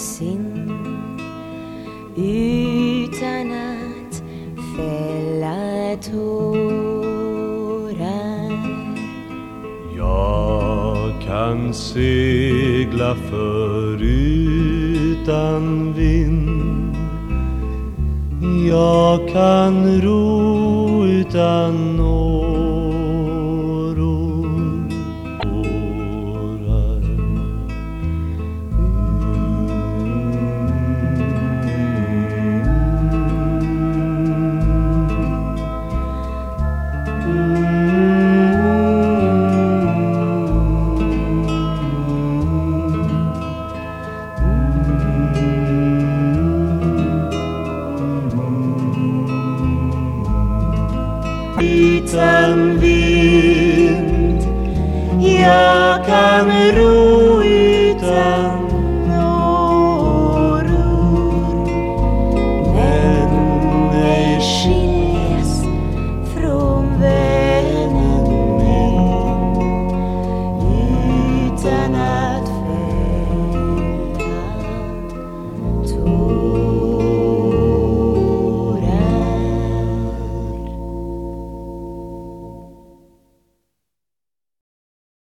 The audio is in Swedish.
sin utan att fälla tårar. Jag kan segla förutan vind Jag kan ro utan nåd Wind, ja kan ruhen. door.